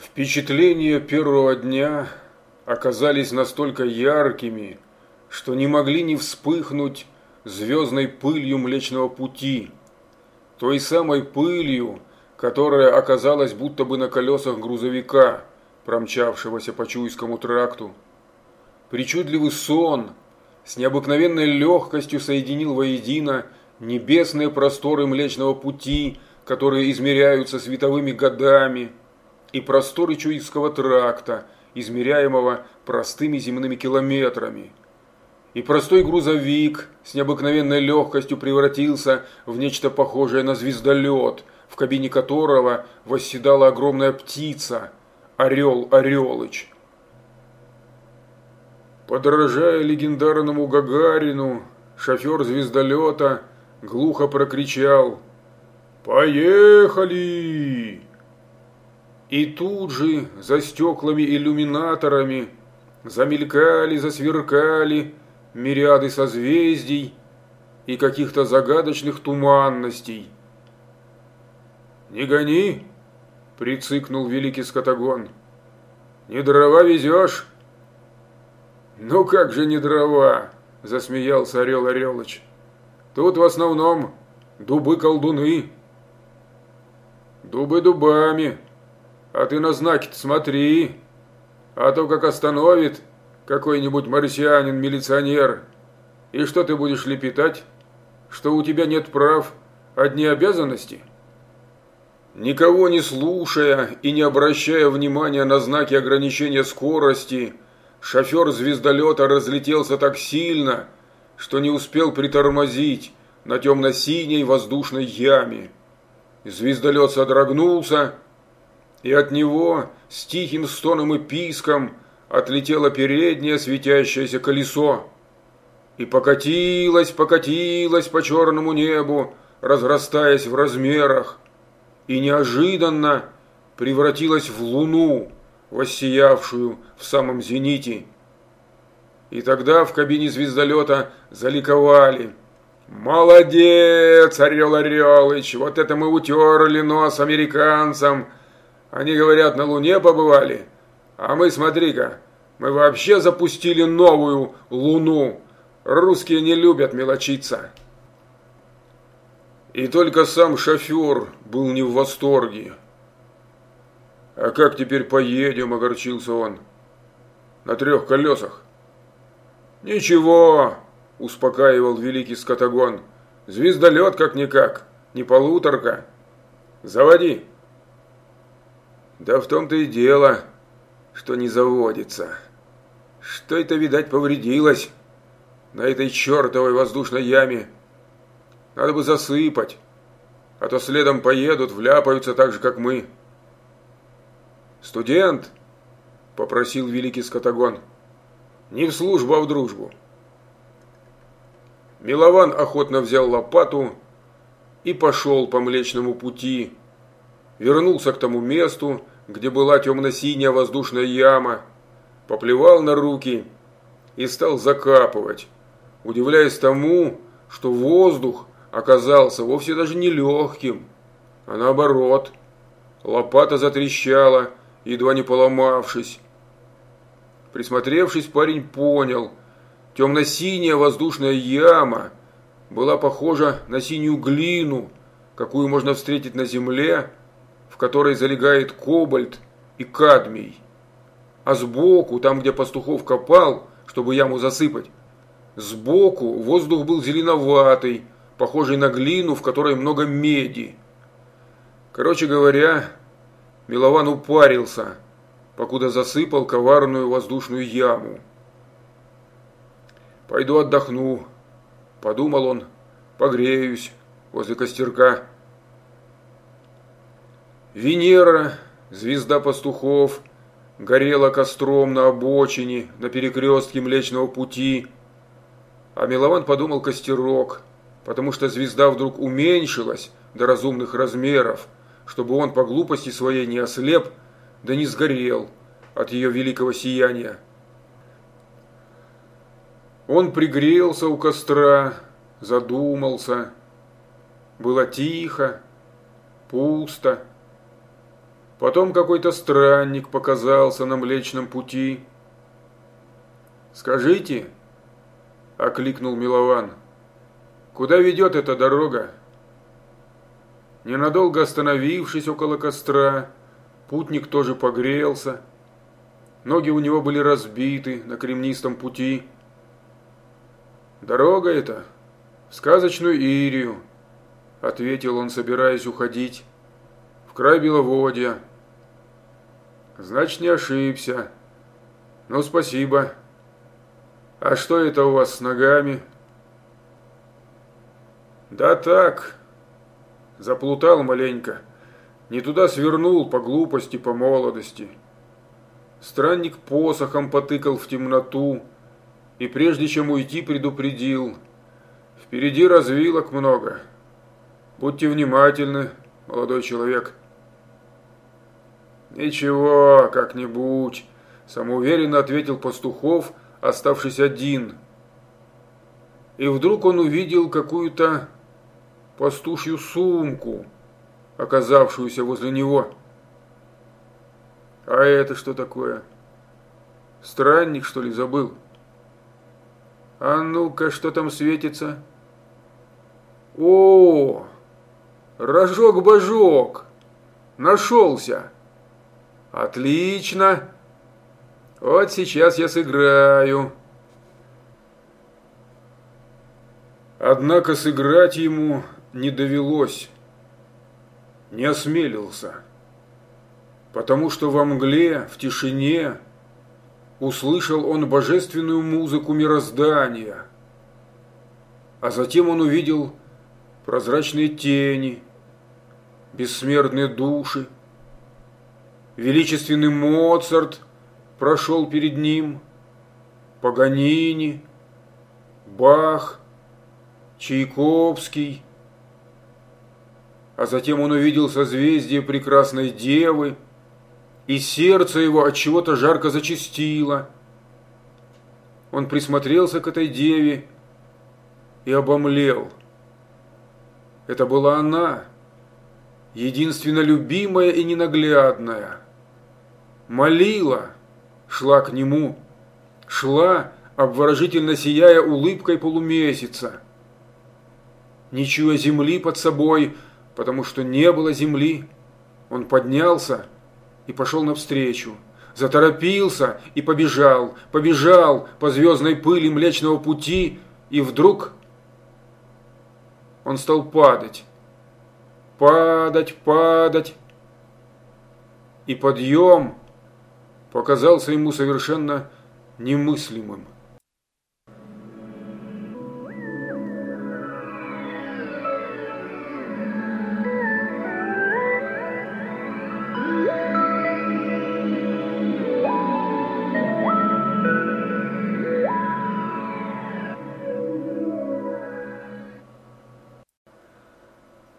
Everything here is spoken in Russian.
Впечатления первого дня оказались настолько яркими, что не могли не вспыхнуть звездной пылью Млечного Пути, той самой пылью, которая оказалась будто бы на колесах грузовика, промчавшегося по Чуйскому тракту. Причудливый сон с необыкновенной легкостью соединил воедино небесные просторы Млечного Пути, которые измеряются световыми годами – и просторы Чуйского тракта, измеряемого простыми земными километрами. И простой грузовик с необыкновенной легкостью превратился в нечто похожее на звездолет, в кабине которого восседала огромная птица – Орел Орелыч. Подражая легендарному Гагарину, шофер звездолета глухо прокричал «Поехали!» И тут же за стеклами иллюминаторами замелькали, засверкали мириады созвездий и каких-то загадочных туманностей. «Не гони!» – прицикнул великий скотагон. «Не дрова везешь?» «Ну как же не дрова?» – засмеялся Орел Орелыч. «Тут в основном дубы-колдуны». «Дубы дубами», а ты на знаки-то смотри, а то как остановит какой-нибудь марсианин-милиционер. И что ты будешь лепетать? Что у тебя нет прав, одни обязанности?» Никого не слушая и не обращая внимания на знаки ограничения скорости, шофер звездолета разлетелся так сильно, что не успел притормозить на темно-синей воздушной яме. Звездолет содрогнулся, и от него с тихим стоном и писком отлетело переднее светящееся колесо и покатилось, покатилось по черному небу, разрастаясь в размерах, и неожиданно превратилось в луну, воссиявшую в самом зените. И тогда в кабине звездолета заликовали. «Молодец, Орел Орелыч, вот это мы утерли нос американцам!» Они говорят, на Луне побывали. А мы, смотри-ка, мы вообще запустили новую Луну. Русские не любят мелочиться. И только сам шофер был не в восторге. «А как теперь поедем?» – огорчился он. «На трех колесах». «Ничего», – успокаивал великий скотогон. «Звездолет как-никак, не полуторка. Заводи». Да в том-то и дело, что не заводится. Что это, видать, повредилось на этой чертовой воздушной яме. Надо бы засыпать, а то следом поедут, вляпаются так же, как мы. «Студент!» – попросил великий скотагон. «Не в службу, а в дружбу». Милован охотно взял лопату и пошел по Млечному пути, вернулся к тому месту, где была темно-синяя воздушная яма, поплевал на руки и стал закапывать, удивляясь тому, что воздух оказался вовсе даже не легким, а наоборот. Лопата затрещала, едва не поломавшись. Присмотревшись, парень понял, темно-синяя воздушная яма была похожа на синюю глину, какую можно встретить на земле, в которой залегает кобальт и кадмий. А сбоку, там, где пастухов копал, чтобы яму засыпать, сбоку воздух был зеленоватый, похожий на глину, в которой много меди. Короче говоря, Милован упарился, покуда засыпал коварную воздушную яму. «Пойду отдохну», – подумал он, – «погреюсь возле костерка». Венера, звезда пастухов, горела костром на обочине, на перекрестке Млечного Пути. А Милован подумал костерок, потому что звезда вдруг уменьшилась до разумных размеров, чтобы он по глупости своей не ослеп, да не сгорел от ее великого сияния. Он пригрелся у костра, задумался. Было тихо, пусто. Потом какой-то странник показался на Млечном пути. «Скажите», – окликнул Милован, – «куда ведет эта дорога?» Ненадолго остановившись около костра, путник тоже погрелся. Ноги у него были разбиты на кремнистом пути. «Дорога эта в сказочную Ирию», – ответил он, собираясь уходить, – «в край Беловодья». «Значит, не ошибся. Ну, спасибо. А что это у вас с ногами?» «Да так», Заплутал маленько. Не туда свернул по глупости, по молодости. Странник посохом потыкал в темноту и прежде чем уйти предупредил. Впереди развилок много. Будьте внимательны, молодой человек. Ничего, как-нибудь, самоуверенно ответил Пастухов, оставшись один. И вдруг он увидел какую-то пастушью сумку, оказавшуюся возле него. А это что такое? Странник, что ли, забыл? А ну-ка, что там светится? О, рожок-божок, нашелся. Отлично. Вот сейчас я сыграю. Однако сыграть ему не довелось, не осмелился, потому что во мгле, в тишине услышал он божественную музыку мироздания, а затем он увидел прозрачные тени, бессмертные души, величественный Моцарт прошел перед ним, Паганини, Бах, Чайковский – а затем он увидел созвездие прекрасной девы, и сердце его от чего-то жарко зачастило. Он присмотрелся к этой деве и обомлел. Это была она, единственно любимая и ненаглядная. Молила, шла к нему, шла, обворожительно сияя улыбкой полумесяца. Не чуя земли под собой, потому что не было земли. Он поднялся и пошел навстречу. Заторопился и побежал, побежал по звездной пыли Млечного Пути, и вдруг он стал падать. Падать, падать. И подъем показался ему совершенно немыслимым.